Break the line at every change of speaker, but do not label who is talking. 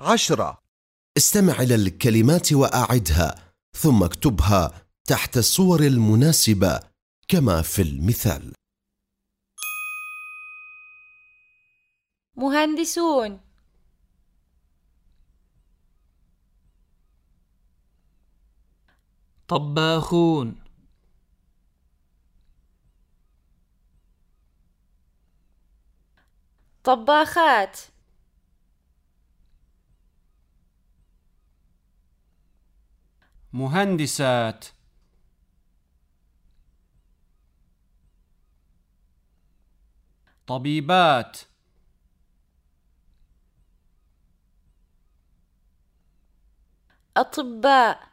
عشرة.
استمع إلى الكلمات وأعدها ثم اكتبها تحت الصور المناسبة كما في المثال.
مهندسون.
طباخون.
طباخات.
مهندسات. طبيبات.
أطباء.